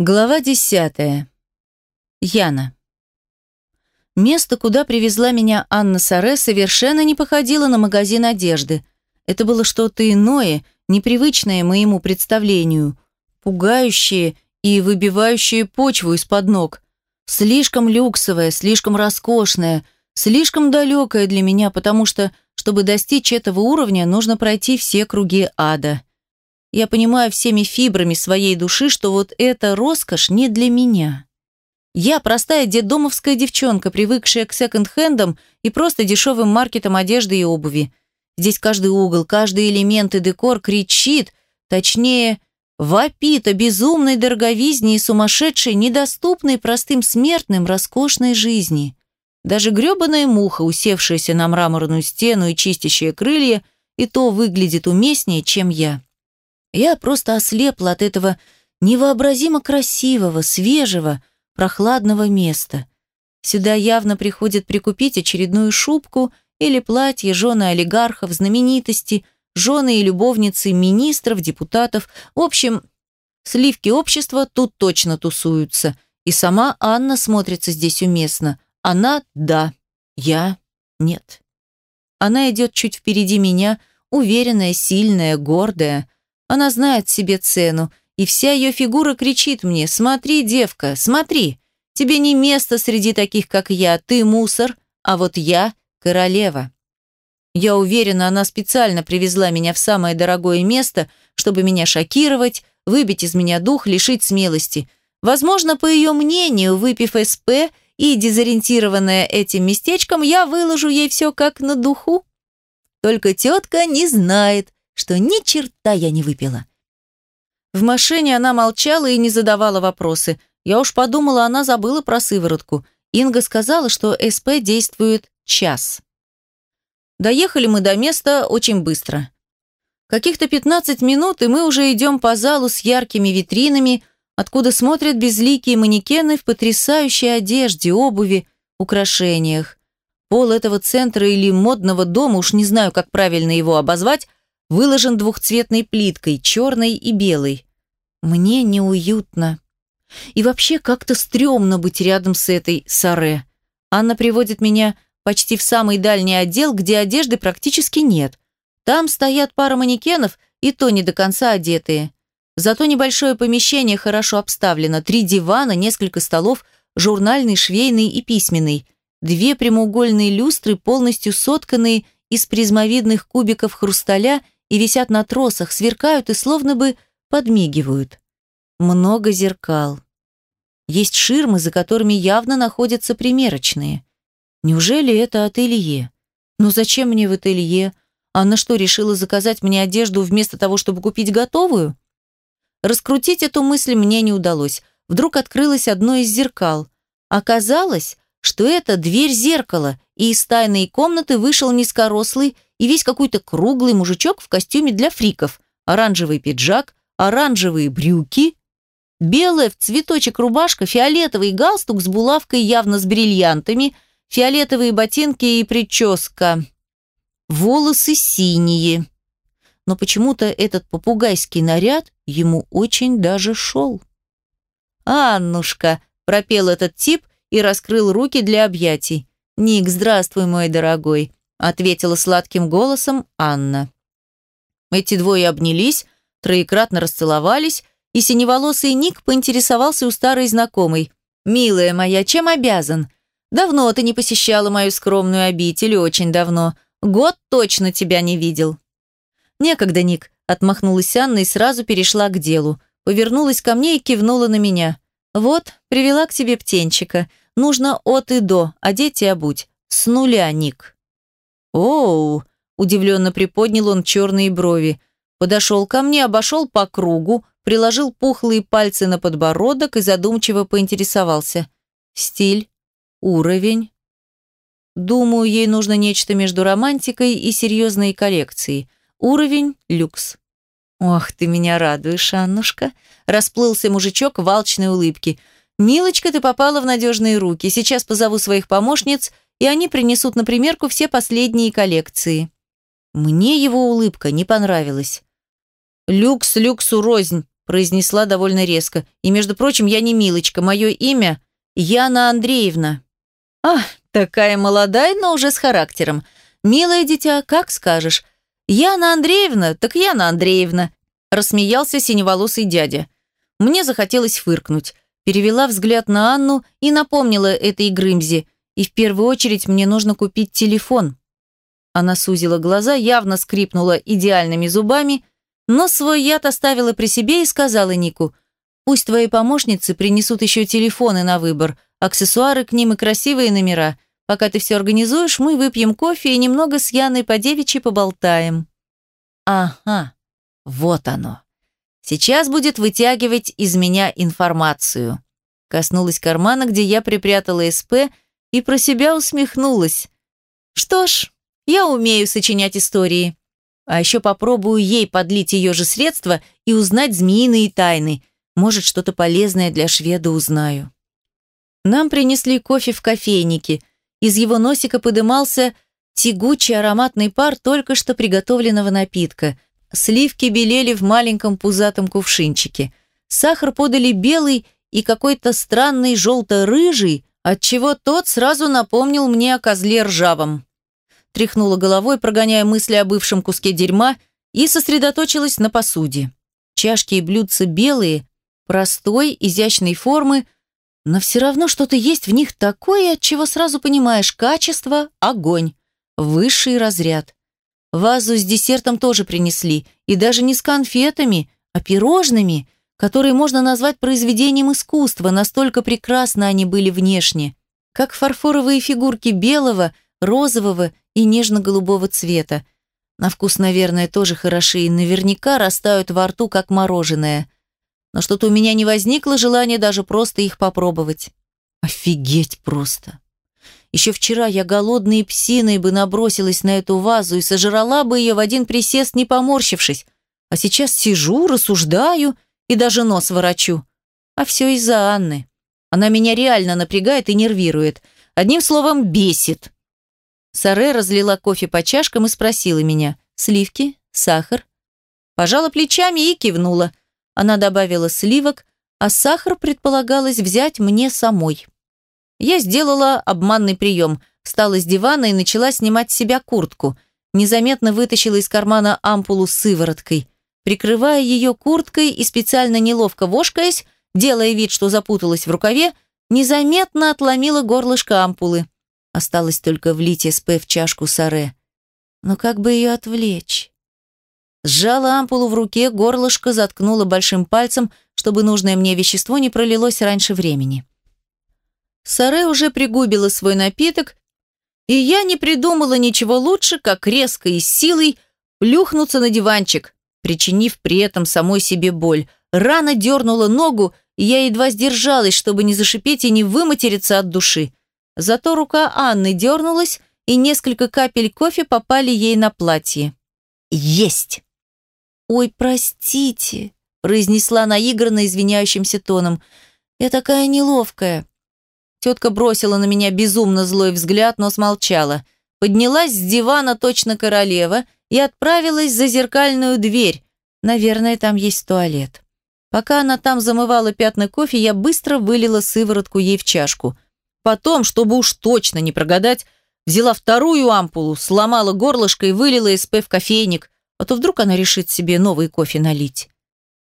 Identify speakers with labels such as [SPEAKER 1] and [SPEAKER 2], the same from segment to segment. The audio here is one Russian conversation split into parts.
[SPEAKER 1] Глава десятая. Яна. Место, куда привезла меня Анна Саре, совершенно не походило на магазин одежды. Это было что-то иное, непривычное моему представлению, пугающее и выбивающее почву из-под ног. Слишком люксовое, слишком роскошное, слишком далекое для меня, потому что, чтобы достичь этого уровня, нужно пройти все круги ада. Я понимаю всеми фибрами своей души, что вот эта роскошь не для меня. Я простая детдомовская девчонка, привыкшая к секонд-хендам и просто дешевым маркетам одежды и обуви. Здесь каждый угол, каждый элемент и декор кричит, точнее, вопит о безумной дороговизне и сумасшедшей, недоступной простым смертным роскошной жизни. Даже грёбаная муха, усевшаяся на мраморную стену и чистящая крылья, и то выглядит уместнее, чем я. Я просто ослепла от этого невообразимо красивого, свежего, прохладного места. Сюда явно приходят прикупить очередную шубку или платье жены олигархов, знаменитости, жены и любовницы министров, депутатов. В общем, сливки общества тут точно тусуются. И сама Анна смотрится здесь уместно. Она – да, я – нет. Она идет чуть впереди меня, уверенная, сильная, гордая – она знает себе цену, и вся ее фигура кричит мне «Смотри, девка, смотри! Тебе не место среди таких, как я, ты мусор, а вот я – королева». Я уверена, она специально привезла меня в самое дорогое место, чтобы меня шокировать, выбить из меня дух, лишить смелости. Возможно, по ее мнению, выпив СП и дезориентированная этим местечком, я выложу ей все как на духу. Только тетка не знает, что ни черта я не выпила. В машине она молчала и не задавала вопросы. Я уж подумала, она забыла про сыворотку. Инга сказала, что СП действует час. Доехали мы до места очень быстро. Каких-то 15 минут, и мы уже идем по залу с яркими витринами, откуда смотрят безликие манекены в потрясающей одежде, обуви, украшениях. Пол этого центра или модного дома, уж не знаю, как правильно его обозвать, выложен двухцветной плиткой, черной и белой. Мне неуютно. И вообще как-то стрёмно быть рядом с этой Саре. Анна приводит меня почти в самый дальний отдел, где одежды практически нет. Там стоят пара манекенов, и то не до конца одетые. Зато небольшое помещение хорошо обставлено. Три дивана, несколько столов, журнальный, швейный и письменный. Две прямоугольные люстры, полностью сотканные из призмовидных кубиков хрусталя и висят на тросах, сверкают и словно бы подмигивают. Много зеркал. Есть ширмы, за которыми явно находятся примерочные. Неужели это ателье? Ну зачем мне в ателье? Анна что, решила заказать мне одежду вместо того, чтобы купить готовую? Раскрутить эту мысль мне не удалось. Вдруг открылось одно из зеркал. Оказалось, что это дверь зеркала, и из тайной комнаты вышел низкорослый и весь какой-то круглый мужичок в костюме для фриков, оранжевый пиджак, оранжевые брюки, белая в цветочек рубашка, фиолетовый галстук с булавкой явно с бриллиантами, фиолетовые ботинки и прическа. Волосы синие. Но почему-то этот попугайский наряд ему очень даже шел. «Аннушка!» – пропел этот тип и раскрыл руки для объятий. «Ник, здравствуй, мой дорогой ответила сладким голосом Анна. Эти двое обнялись, троекратно расцеловались, и синеволосый Ник поинтересовался у старой знакомой. «Милая моя, чем обязан? Давно ты не посещала мою скромную обитель, очень давно. Год точно тебя не видел». «Некогда, Ник», — отмахнулась Анна и сразу перешла к делу. Повернулась ко мне и кивнула на меня. «Вот, привела к тебе птенчика. Нужно от и до, одеть и обуть. С нуля, Ник». «Оу!» – удивленно приподнял он черные брови. Подошел ко мне, обошел по кругу, приложил пухлые пальцы на подбородок и задумчиво поинтересовался. «Стиль? Уровень?» Думаю, ей нужно нечто между романтикой и серьезной коллекцией. Уровень – люкс. «Ох, ты меня радуешь, Аннушка!» Расплылся мужичок в алчной улыбке. «Милочка, ты попала в надежные руки. Сейчас позову своих помощниц – и они принесут на примерку все последние коллекции. Мне его улыбка не понравилась. «Люкс люксу рознь», произнесла довольно резко. «И, между прочим, я не Милочка, мое имя Яна Андреевна». «А, такая молодая, но уже с характером. Милое дитя, как скажешь. Яна Андреевна, так Яна Андреевна», рассмеялся синеволосый дядя. Мне захотелось фыркнуть. Перевела взгляд на Анну и напомнила этой Грымзе. И в первую очередь мне нужно купить телефон. Она сузила глаза, явно скрипнула идеальными зубами, но свой яд оставила при себе и сказала Нику, «Пусть твои помощницы принесут еще телефоны на выбор, аксессуары к ним и красивые номера. Пока ты все организуешь, мы выпьем кофе и немного с Яной по девичьи поболтаем». «Ага, вот оно. Сейчас будет вытягивать из меня информацию». Коснулась кармана, где я припрятала СП, и про себя усмехнулась. «Что ж, я умею сочинять истории. А еще попробую ей подлить ее же средства и узнать змеиные тайны. Может, что-то полезное для шведа узнаю. Нам принесли кофе в кофейнике. Из его носика подымался тягучий ароматный пар только что приготовленного напитка. Сливки белели в маленьком пузатом кувшинчике. Сахар подали белый и какой-то странный желто-рыжий, отчего тот сразу напомнил мне о козле ржавом тряхнула головой, прогоняя мысли о бывшем куске дерьма, и сосредоточилась на посуде. Чашки и блюдца белые, простой, изящной формы, но все равно что-то есть в них такое, от чего сразу понимаешь качество – огонь, высший разряд. Вазу с десертом тоже принесли, и даже не с конфетами, а пирожными, которые можно назвать произведением искусства, настолько прекрасно они были внешне, как фарфоровые фигурки белого, розового и нежно-голубого цвета. На вкус, наверное, тоже хороши и наверняка растают во рту, как мороженое. Но что-то у меня не возникло желания даже просто их попробовать. Офигеть просто. Еще вчера я голодной псиной бы набросилась на эту вазу и сожрала бы ее в один присест, не поморщившись. А сейчас сижу, рассуждаю и даже нос ворочу. А все из-за Анны. Она меня реально напрягает и нервирует. Одним словом, бесит. Саре разлила кофе по чашкам и спросила меня, сливки, сахар. Пожала плечами и кивнула. Она добавила сливок, а сахар предполагалось взять мне самой. Я сделала обманный прием, встала с дивана и начала снимать с себя куртку. Незаметно вытащила из кармана ампулу с сывороткой. Прикрывая ее курткой и специально неловко вошкаясь, делая вид, что запуталась в рукаве, незаметно отломила горлышко ампулы. Осталось только влить СП в чашку Саре. Но как бы ее отвлечь? Сжала ампулу в руке, горлышко заткнула большим пальцем, чтобы нужное мне вещество не пролилось раньше времени. Саре уже пригубила свой напиток, и я не придумала ничего лучше, как резко и силой плюхнуться на диванчик, причинив при этом самой себе боль. Рана дернула ногу, и я едва сдержалась, чтобы не зашипеть и не выматериться от души. Зато рука Анны дернулась, и несколько капель кофе попали ей на платье. «Есть!» «Ой, простите», – произнесла наигранно извиняющимся тоном. «Я такая неловкая». Тетка бросила на меня безумно злой взгляд, но смолчала. Поднялась с дивана точно королева и отправилась за зеркальную дверь. Наверное, там есть туалет. Пока она там замывала пятна кофе, я быстро вылила сыворотку ей в чашку – Потом, чтобы уж точно не прогадать, взяла вторую ампулу, сломала горлышко и вылила СП в кофейник, а то вдруг она решит себе новый кофе налить.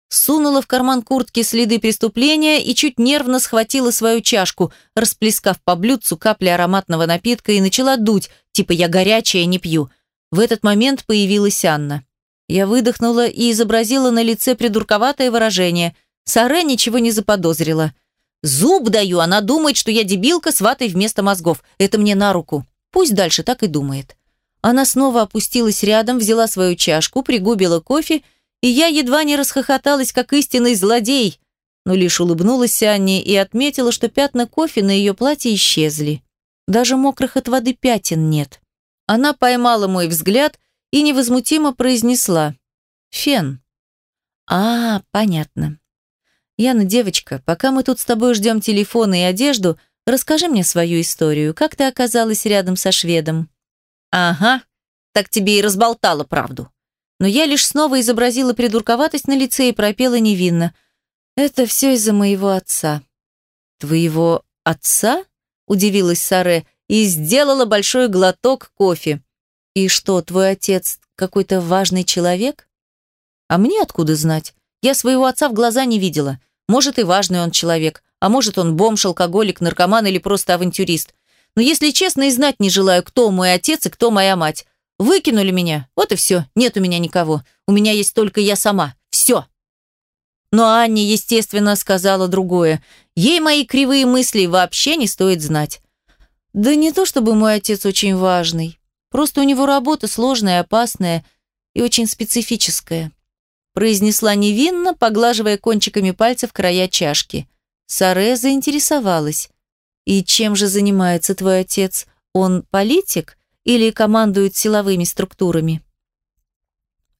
[SPEAKER 1] Сунула в карман куртки следы преступления и чуть нервно схватила свою чашку, расплескав по блюдцу капли ароматного напитка и начала дуть, типа «я горячая, не пью». В этот момент появилась Анна. Я выдохнула и изобразила на лице придурковатое выражение. Саре ничего не заподозрила. Зуб даю, она думает, что я дебилка с ватой вместо мозгов. Это мне на руку. Пусть дальше так и думает. Она снова опустилась рядом, взяла свою чашку, пригубила кофе, и я едва не расхохоталась, как истинный злодей, но лишь улыбнулась Анне и отметила, что пятна кофе на ее платье исчезли. Даже мокрых от воды пятен нет. Она поймала мой взгляд и невозмутимо произнесла «Фен». «А, понятно. «Яна, девочка, пока мы тут с тобой ждем телефоны и одежду, расскажи мне свою историю. Как ты оказалась рядом со шведом?» «Ага, так тебе и разболтала правду. но я лишь снова изобразила придурковатость на лице и пропела невинно. «Это все из-за моего отца». «Твоего отца?» – удивилась Саре и сделала большой глоток кофе. «И что, твой отец какой-то важный человек?» «А мне откуда знать? Я своего отца в глаза не видела. Может, и важный он человек, а может, он бомж, алкоголик, наркоман или просто авантюрист. Но если честно, и знать не желаю, кто мой отец и кто моя мать. Выкинули меня, вот и все, нет у меня никого. У меня есть только я сама. Все. Но Анне, естественно, сказала другое. Ей мои кривые мысли вообще не стоит знать. Да не то чтобы мой отец очень важный. Просто у него работа сложная, опасная и очень специфическая. Произнесла невинно, поглаживая кончиками пальцев края чашки. Саре заинтересовалась. «И чем же занимается твой отец? Он политик или командует силовыми структурами?»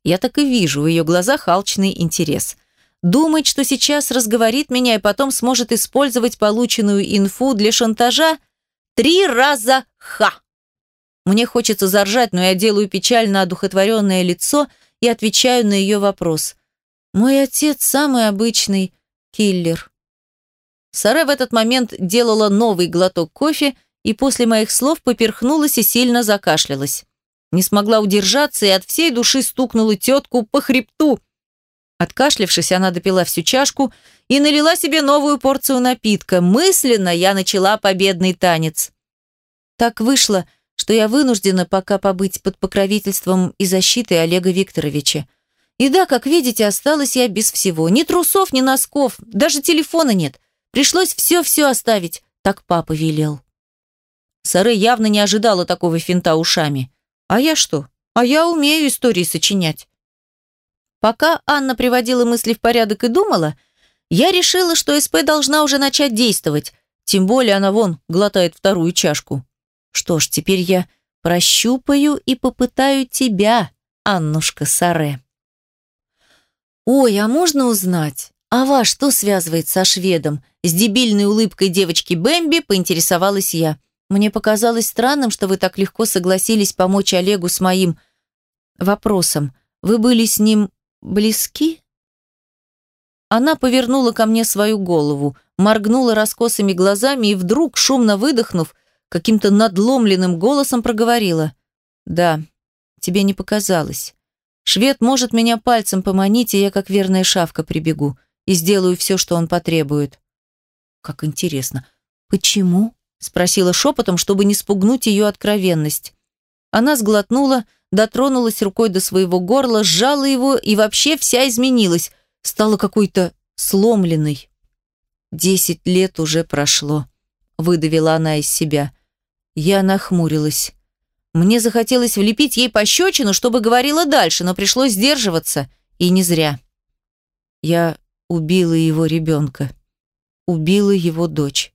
[SPEAKER 1] Я так и вижу в ее глазах алчный интерес. Думает, что сейчас разговорит меня и потом сможет использовать полученную инфу для шантажа три раза ха. Мне хочется заржать, но я делаю печально одухотворенное лицо и отвечаю на ее вопрос. Мой отец самый обычный киллер. Саре в этот момент делала новый глоток кофе и после моих слов поперхнулась и сильно закашлялась. Не смогла удержаться и от всей души стукнула тетку по хребту. Откашлявшись, она допила всю чашку и налила себе новую порцию напитка. Мысленно я начала победный танец. Так вышло, что я вынуждена пока побыть под покровительством и защитой Олега Викторовича. И да, как видите, осталась я без всего. Ни трусов, ни носков, даже телефона нет. Пришлось все-все оставить, так папа велел. Саре явно не ожидала такого финта ушами. А я что? А я умею истории сочинять. Пока Анна приводила мысли в порядок и думала, я решила, что СП должна уже начать действовать, тем более она вон глотает вторую чашку. Что ж, теперь я прощупаю и попытаю тебя, Аннушка Саре. Ой, а можно узнать, а вас что связывает со шведом? С дебильной улыбкой девочки Бэмби поинтересовалась я. Мне показалось странным, что вы так легко согласились помочь Олегу с моим вопросом. Вы были с ним близки? Она повернула ко мне свою голову, моргнула раскосыми глазами и вдруг, шумно выдохнув, каким-то надломленным голосом проговорила. «Да, тебе не показалось. Швед может меня пальцем поманить, и я как верная шавка прибегу и сделаю все, что он потребует. Как интересно. Почему? Спросила шепотом, чтобы не спугнуть ее откровенность. Она сглотнула, дотронулась рукой до своего горла, сжала его и вообще вся изменилась, стала какой-то сломленной. «Десять лет уже прошло», — выдавила она из себя. Я нахмурилась. Мне захотелось влепить ей пощечину, чтобы говорила дальше, но пришлось сдерживаться, и не зря. Я убила его ребенка убила его дочь.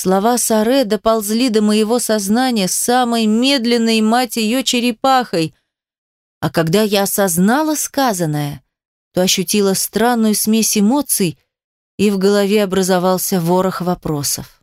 [SPEAKER 1] Слова Саре доползли до моего сознания самой медленной мать ее черепахой, а когда я осознала сказанное, то ощутила странную смесь эмоций, и в голове образовался ворох вопросов.